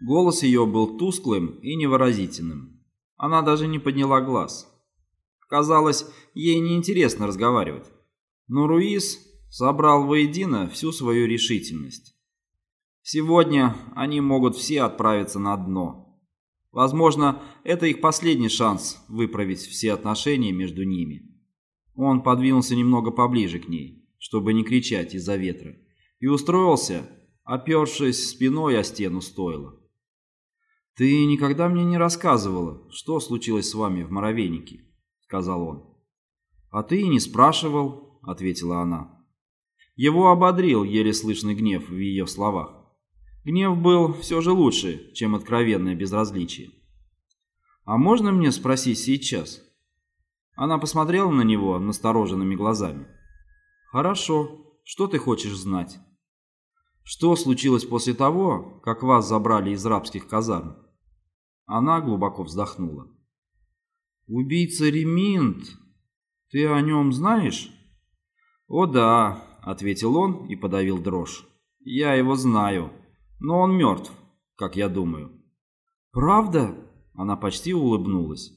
Голос ее был тусклым и невыразительным. Она даже не подняла глаз. Казалось, ей неинтересно разговаривать. Но Руис собрал воедино всю свою решительность. Сегодня они могут все отправиться на дно. Возможно, это их последний шанс выправить все отношения между ними. Он подвинулся немного поближе к ней, чтобы не кричать из-за ветра, и устроился, опершись спиной о стену стойла. «Ты никогда мне не рассказывала, что случилось с вами в Моровейнике», — сказал он. «А ты и не спрашивал», — ответила она. Его ободрил еле слышный гнев в ее словах. Гнев был все же лучше, чем откровенное безразличие. «А можно мне спросить сейчас?» Она посмотрела на него настороженными глазами. «Хорошо. Что ты хочешь знать?» «Что случилось после того, как вас забрали из рабских казарм?» Она глубоко вздохнула. «Убийца Реминт. Ты о нем знаешь?» «О да», — ответил он и подавил дрожь. «Я его знаю, но он мертв, как я думаю». «Правда?» — она почти улыбнулась.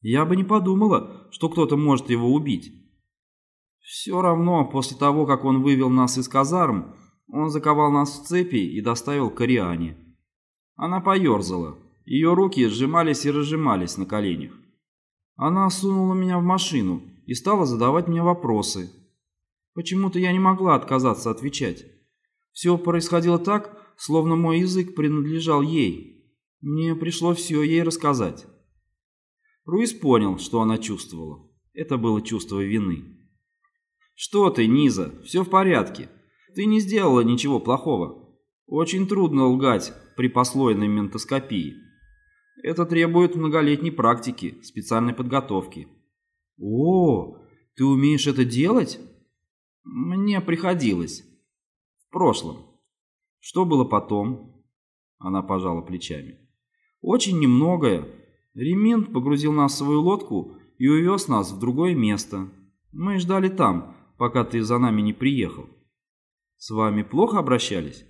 «Я бы не подумала, что кто-то может его убить». «Все равно, после того, как он вывел нас из казарм, он заковал нас в цепи и доставил к Ариане». Она поерзала, ее руки сжимались и разжимались на коленях. Она сунула меня в машину и стала задавать мне вопросы. Почему-то я не могла отказаться отвечать. Все происходило так, словно мой язык принадлежал ей. Мне пришлось все ей рассказать. Руис понял, что она чувствовала. Это было чувство вины. «Что ты, Низа, все в порядке. Ты не сделала ничего плохого. Очень трудно лгать при послойной ментоскопии. Это требует многолетней практики, специальной подготовки. О, ты умеешь это делать? Мне приходилось. В прошлом. Что было потом? Она пожала плечами. Очень немногое. Реминт погрузил нас в свою лодку и увез нас в другое место. Мы ждали там, пока ты за нами не приехал. С вами плохо обращались?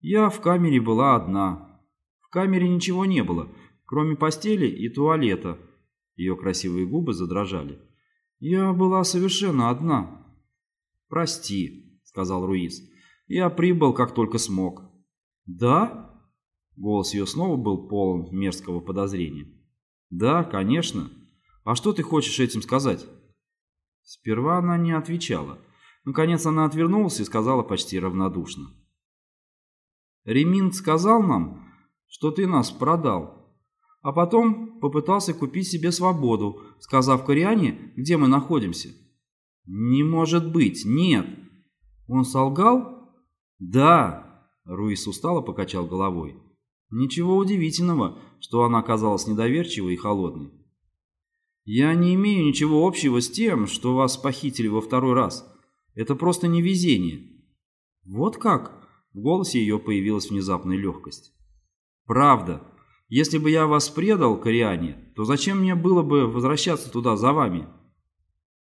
Я в камере была одна. В камере ничего не было, кроме постели и туалета. Ее красивые губы задрожали. Я была совершенно одна. «Прости», — сказал Руиз. «Я прибыл, как только смог». «Да?» Голос ее снова был полон мерзкого подозрения. «Да, конечно. А что ты хочешь этим сказать?» Сперва она не отвечала. Наконец она отвернулась и сказала почти равнодушно. «Реминт сказал нам, что ты нас продал а потом попытался купить себе свободу, сказав Кориане, где мы находимся. «Не может быть, нет!» «Он солгал?» «Да!» Руис устало покачал головой. «Ничего удивительного, что она оказалась недоверчивой и холодной. Я не имею ничего общего с тем, что вас похитили во второй раз. Это просто невезение». «Вот как?» В голосе ее появилась внезапная легкость. «Правда. Если бы я вас предал, Кориане, то зачем мне было бы возвращаться туда за вами?»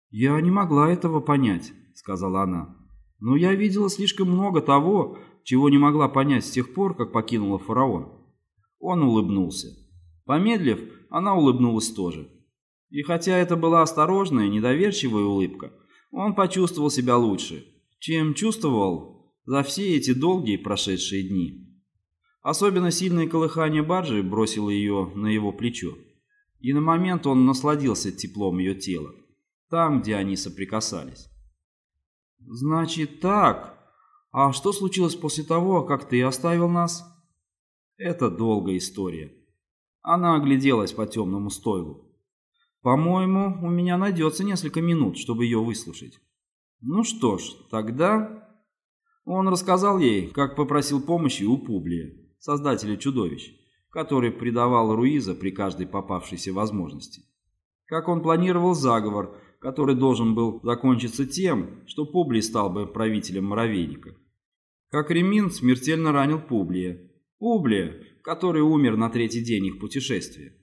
«Я не могла этого понять», — сказала она. «Но я видела слишком много того, чего не могла понять с тех пор, как покинула фараон». Он улыбнулся. Помедлив, она улыбнулась тоже. И хотя это была осторожная, недоверчивая улыбка, он почувствовал себя лучше, чем чувствовал за все эти долгие прошедшие дни. Особенно сильное колыхание баржи бросило ее на его плечо, и на момент он насладился теплом ее тела, там, где они соприкасались. «Значит так. А что случилось после того, как ты оставил нас?» «Это долгая история». Она огляделась по темному стойлу. «По-моему, у меня найдется несколько минут, чтобы ее выслушать». «Ну что ж, тогда...» Он рассказал ей, как попросил помощи у Публия создателя чудовищ, который предавал Руиза при каждой попавшейся возможности. Как он планировал заговор, который должен был закончиться тем, что Публий стал бы правителем Моровейника. Как Ремин смертельно ранил Публия. Публия, который умер на третий день их путешествия.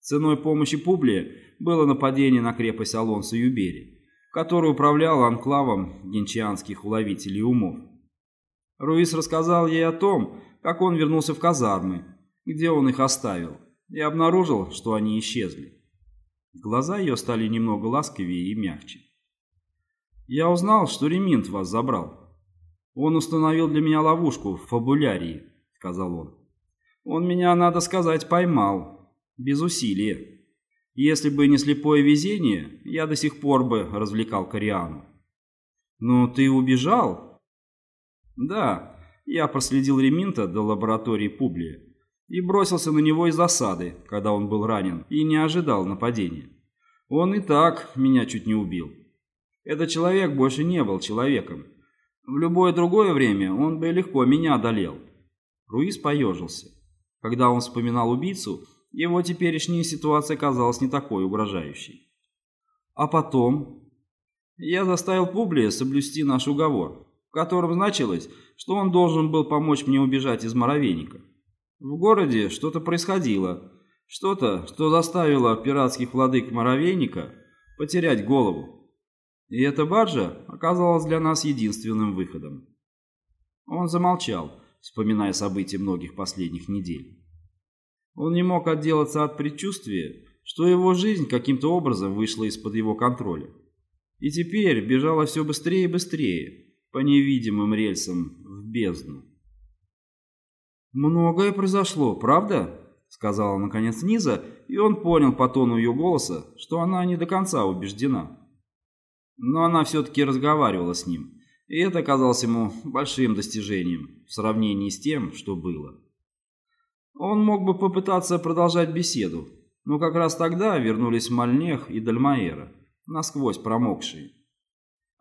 Ценой помощи Публия было нападение на крепость Алонса Юбери, который управлял анклавом генчианских уловителей умов. Руис рассказал ей о том, как он вернулся в казармы, где он их оставил, и обнаружил, что они исчезли. Глаза ее стали немного ласковее и мягче. «Я узнал, что Реминт вас забрал. Он установил для меня ловушку в фабулярии», — сказал он. «Он меня, надо сказать, поймал. Без усилия. Если бы не слепое везение, я до сих пор бы развлекал Кориану». «Но ты убежал?» «Да, я проследил Реминта до лаборатории Публия и бросился на него из засады, когда он был ранен, и не ожидал нападения. Он и так меня чуть не убил. Этот человек больше не был человеком. В любое другое время он бы легко меня одолел. Руис поежился. Когда он вспоминал убийцу, его теперешняя ситуация казалась не такой угрожающей. А потом... Я заставил Публия соблюсти наш уговор, в котором значилось, что он должен был помочь мне убежать из Моровейника. В городе что-то происходило, что-то, что заставило пиратских владык Моровейника потерять голову. И эта баржа оказалась для нас единственным выходом. Он замолчал, вспоминая события многих последних недель. Он не мог отделаться от предчувствия, что его жизнь каким-то образом вышла из-под его контроля. И теперь бежала все быстрее и быстрее, по невидимым рельсам в бездну. «Многое произошло, правда?» — сказала наконец Низа, и он понял по тону ее голоса, что она не до конца убеждена. Но она все-таки разговаривала с ним, и это казалось ему большим достижением в сравнении с тем, что было. Он мог бы попытаться продолжать беседу, но как раз тогда вернулись Мальнех и Дальмаэра, насквозь промокшие.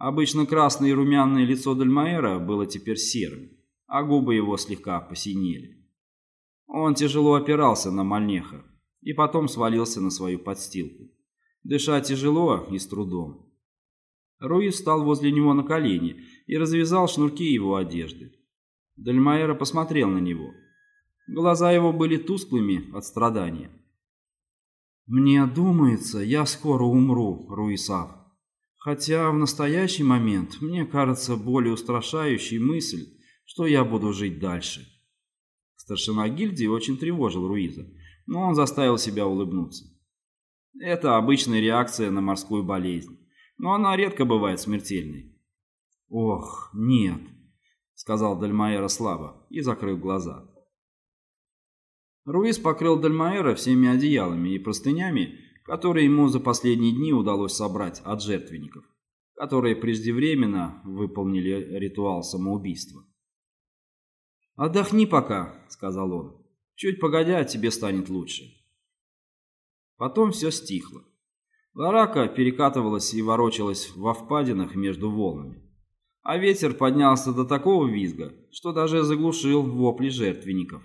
Обычно красное и румяное лицо Дальмаэра было теперь серым а губы его слегка посинели. Он тяжело опирался на Мальнеха и потом свалился на свою подстилку. Дыша тяжело и с трудом. Руис встал возле него на колени и развязал шнурки его одежды. Дальмаэра посмотрел на него. Глаза его были тусклыми от страдания. «Мне думается, я скоро умру, Руисав. Хотя в настоящий момент мне кажется более устрашающей мысль, что я буду жить дальше. Старшина гильдии очень тревожил Руиза, но он заставил себя улыбнуться. Это обычная реакция на морскую болезнь, но она редко бывает смертельной. «Ох, нет», — сказал Дальмаэра слабо и закрыл глаза. Руиз покрыл Дальмаэра всеми одеялами и простынями, которые ему за последние дни удалось собрать от жертвенников, которые преждевременно выполнили ритуал самоубийства. «Отдохни пока», — сказал он. «Чуть погодя, тебе станет лучше». Потом все стихло. Ларака перекатывалась и ворочалась во впадинах между волнами. А ветер поднялся до такого визга, что даже заглушил вопли жертвенников.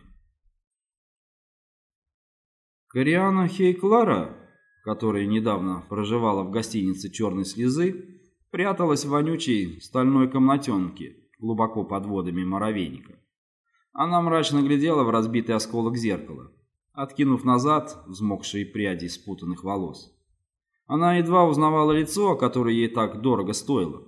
Кориана Хейклара, которая недавно проживала в гостинице «Черной слезы», пряталась в вонючей стальной комнатенке глубоко под водами моровейника. Она мрачно глядела в разбитый осколок зеркала, откинув назад взмокшие пряди спутанных волос. Она едва узнавала лицо, которое ей так дорого стоило.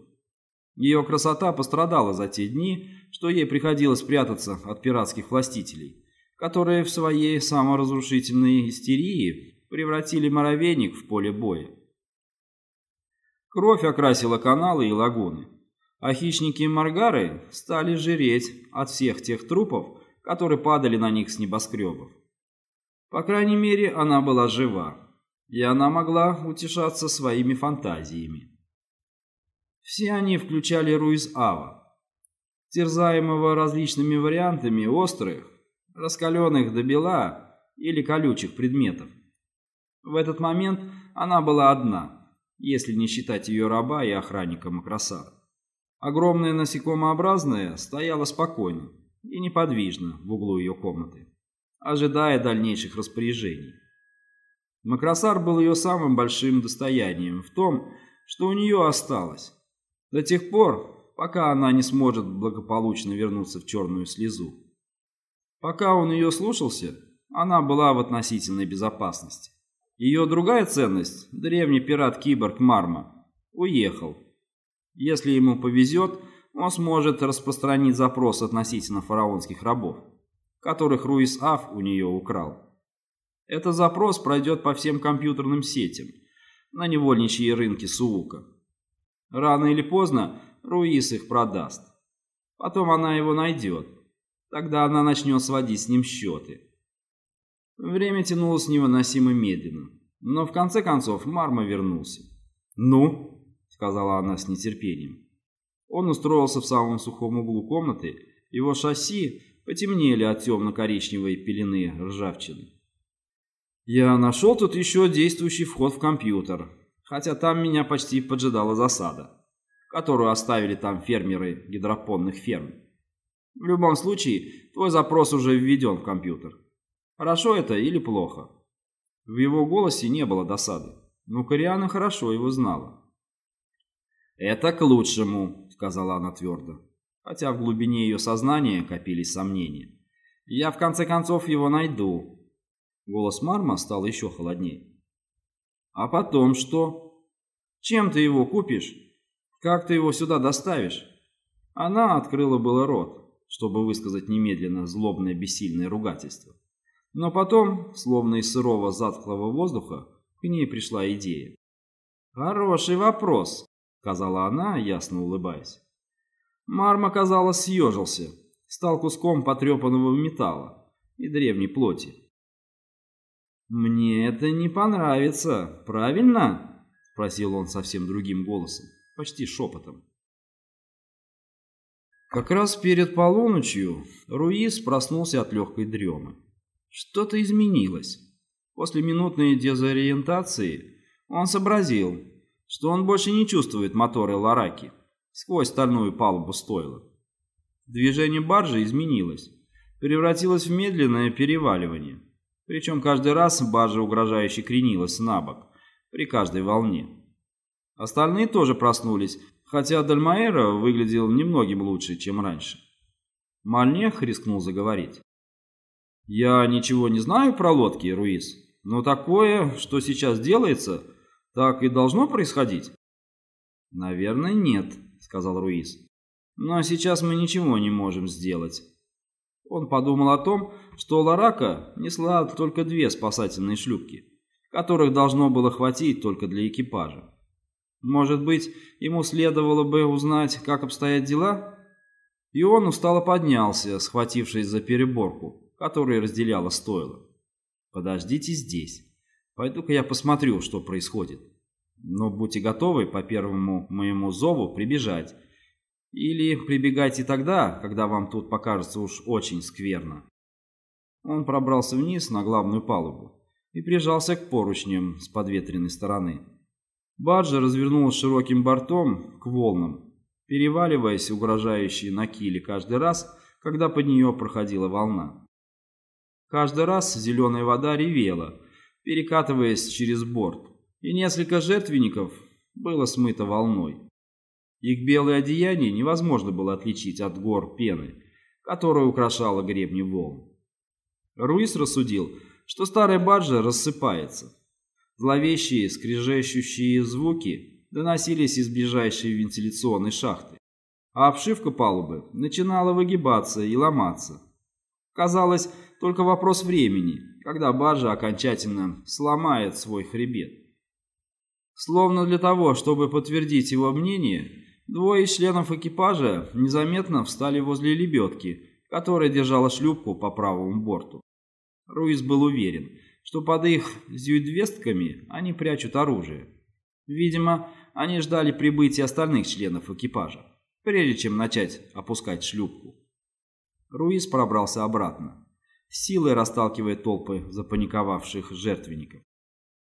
Ее красота пострадала за те дни, что ей приходилось прятаться от пиратских властителей, которые в своей саморазрушительной истерии превратили моровейник в поле боя. Кровь окрасила каналы и лагуны а хищники Маргары стали жиреть от всех тех трупов, которые падали на них с небоскребов. По крайней мере, она была жива, и она могла утешаться своими фантазиями. Все они включали Руиз-Ава, терзаемого различными вариантами острых, раскаленных до бела или колючих предметов. В этот момент она была одна, если не считать ее раба и охранника Макросара. Огромное насекомообразное стояло спокойно и неподвижно в углу ее комнаты, ожидая дальнейших распоряжений. Макросар был ее самым большим достоянием в том, что у нее осталось, до тех пор, пока она не сможет благополучно вернуться в черную слезу. Пока он ее слушался, она была в относительной безопасности. Ее другая ценность, древний пират-киборг Марма, уехал если ему повезет, он сможет распространить запрос относительно фараонских рабов, которых Руис Аф у нее украл. Этот запрос пройдет по всем компьютерным сетям на невольничьи рынки Суука. Рано или поздно Руис их продаст. Потом она его найдет. Тогда она начнет сводить с ним счеты. Время тянулось невыносимо медленно. Но в конце концов Марма вернулся. «Ну?» — сказала она с нетерпением. Он устроился в самом сухом углу комнаты, его шасси потемнели от темно-коричневой пелены ржавчины. Я нашел тут еще действующий вход в компьютер, хотя там меня почти поджидала засада, которую оставили там фермеры гидропонных ферм. В любом случае, твой запрос уже введен в компьютер. Хорошо это или плохо? В его голосе не было досады, но Кориана хорошо его знала. «Это к лучшему», — сказала она твердо, хотя в глубине ее сознания копились сомнения. «Я в конце концов его найду». Голос Марма стал еще холоднее. «А потом что? Чем ты его купишь? Как ты его сюда доставишь?» Она открыла было рот, чтобы высказать немедленно злобное бессильное ругательство. Но потом, словно из сырого затхлого воздуха, к ней пришла идея. «Хороший вопрос», — сказала она, ясно улыбаясь. Марм, казалось, съежился, стал куском потрепанного металла и древней плоти. «Мне это не понравится, правильно?» — спросил он совсем другим голосом, почти шепотом. Как раз перед полуночью Руис проснулся от легкой дремы. Что-то изменилось. После минутной дезориентации он сообразил, что он больше не чувствует моторы Лараки сквозь стальную палубу стойла. Движение баржи изменилось, превратилось в медленное переваливание. Причем каждый раз баржа угрожающе кренилась на бок при каждой волне. Остальные тоже проснулись, хотя Дальмаэра выглядел немногим лучше, чем раньше. Мальнех рискнул заговорить. «Я ничего не знаю про лодки, Руис, но такое, что сейчас делается, так и должно происходить?» «Наверное, нет», — сказал Руис. «Но сейчас мы ничего не можем сделать». Он подумал о том, что Ларака несла только две спасательные шлюпки, которых должно было хватить только для экипажа. Может быть, ему следовало бы узнать, как обстоят дела? И он устало поднялся, схватившись за переборку которая разделяла стойло. «Подождите здесь. Пойду-ка я посмотрю, что происходит. Но будьте готовы по первому моему зову прибежать. Или прибегайте тогда, когда вам тут покажется уж очень скверно». Он пробрался вниз на главную палубу и прижался к поручням с подветренной стороны. Баржа развернулась широким бортом к волнам, переваливаясь угрожающие на киле каждый раз, когда под нее проходила волна. Каждый раз зеленая вода ревела, перекатываясь через борт, и несколько жертвенников было смыто волной. Их белое одеяние невозможно было отличить от гор пены, которая украшала гребни волн. Руис рассудил, что старая баржа рассыпается. Зловещие, скрежещущие звуки доносились из ближайшей вентиляционной шахты, а обшивка палубы начинала выгибаться и ломаться. Казалось, только вопрос времени, когда баржа окончательно сломает свой хребет. Словно для того, чтобы подтвердить его мнение, двое членов экипажа незаметно встали возле лебедки, которая держала шлюпку по правому борту. Руис был уверен, что под их зюидвестками они прячут оружие. Видимо, они ждали прибытия остальных членов экипажа, прежде чем начать опускать шлюпку. Руис пробрался обратно силой расталкивая толпы запаниковавших жертвенников.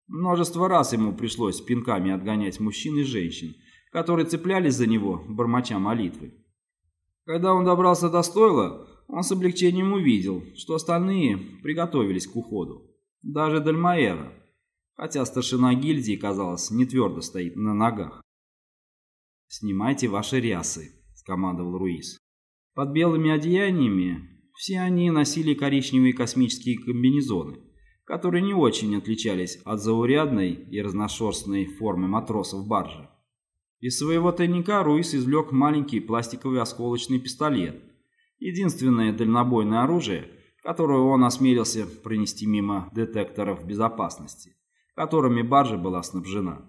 Множество раз ему пришлось пинками отгонять мужчин и женщин, которые цеплялись за него, бормоча молитвы. Когда он добрался до стойла, он с облегчением увидел, что остальные приготовились к уходу. Даже Дальмаэра, хотя старшина гильдии, казалось, не твердо стоит на ногах. «Снимайте ваши рясы», — скомандовал Руис. Под белыми одеяниями все они носили коричневые космические комбинезоны, которые не очень отличались от заурядной и разношерстной формы матросов баржи. Из своего тайника Руис извлек маленький пластиковый осколочный пистолет. Единственное дальнобойное оружие, которое он осмелился пронести мимо детекторов безопасности, которыми баржа была снабжена.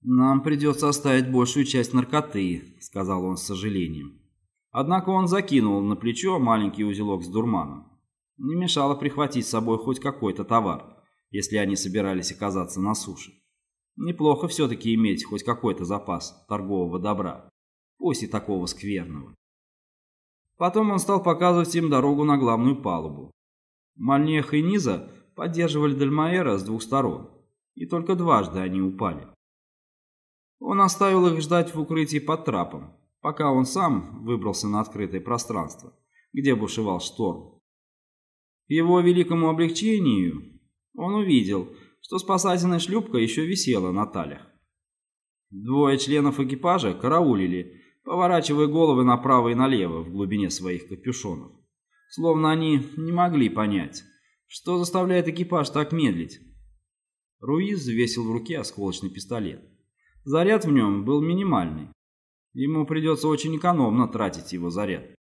«Нам придется оставить большую часть наркоты», — сказал он с сожалением. Однако он закинул на плечо маленький узелок с дурманом. Не мешало прихватить с собой хоть какой-то товар, если они собирались оказаться на суше. Неплохо все-таки иметь хоть какой-то запас торгового добра, пусть и такого скверного. Потом он стал показывать им дорогу на главную палубу. Мальнех и Низа поддерживали Дальмаэра с двух сторон, и только дважды они упали. Он оставил их ждать в укрытии под трапом, пока он сам выбрался на открытое пространство, где бушевал шторм. К его великому облегчению он увидел, что спасательная шлюпка еще висела на талях. Двое членов экипажа караулили, поворачивая головы направо и налево в глубине своих капюшонов, словно они не могли понять, что заставляет экипаж так медлить. Руиз взвесил в руке осколочный пистолет. Заряд в нем был минимальный. Ему придется очень экономно тратить его заряд.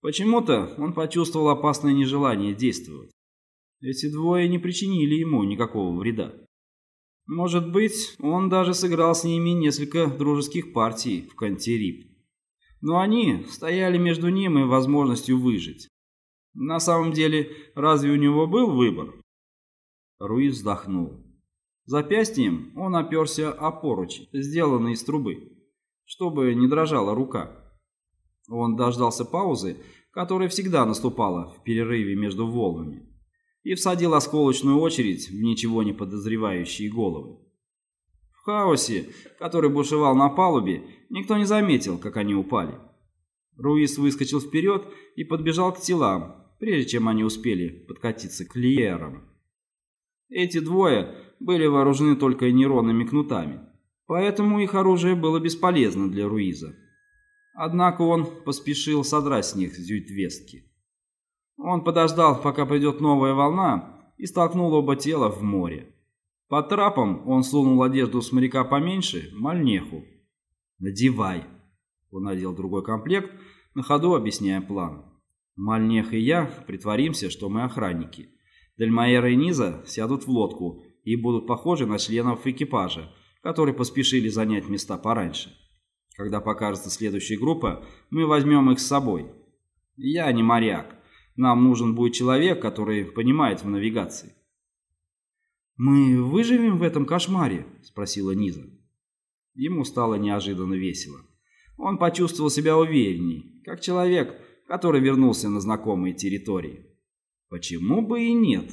Почему-то он почувствовал опасное нежелание действовать. Эти двое не причинили ему никакого вреда. Может быть, он даже сыграл с ними несколько дружеских партий в Кантерип. Но они стояли между ним и возможностью выжить. На самом деле, разве у него был выбор? Руиз вздохнул. Запястьем он оперся о поруч, сделанный из трубы, чтобы не дрожала рука. Он дождался паузы, которая всегда наступала в перерыве между волнами, и всадил осколочную очередь в ничего не подозревающие головы. В хаосе, который бушевал на палубе, никто не заметил, как они упали. Руис выскочил вперед и подбежал к телам, прежде чем они успели подкатиться к лиерам. Эти двое были вооружены только нейронными кнутами, поэтому их оружие было бесполезно для Руиза. Однако он поспешил содрать с них зюитвестки. Он подождал, пока придет новая волна, и столкнул оба тела в море. Под трапом он сунул одежду с моряка поменьше, мальнеху. «Надевай!» Он надел другой комплект, на ходу объясняя план. Мальнех и я притворимся, что мы охранники. Дельмаэра и Низа сядут в лодку и будут похожи на членов экипажа, которые поспешили занять места пораньше. Когда покажется следующая группа, мы возьмем их с собой. Я не моряк. Нам нужен будет человек, который понимает в навигации. «Мы выживем в этом кошмаре?» – спросила Низа. Ему стало неожиданно весело. Он почувствовал себя уверенней, как человек, который вернулся на знакомые территории. Почему бы и нет?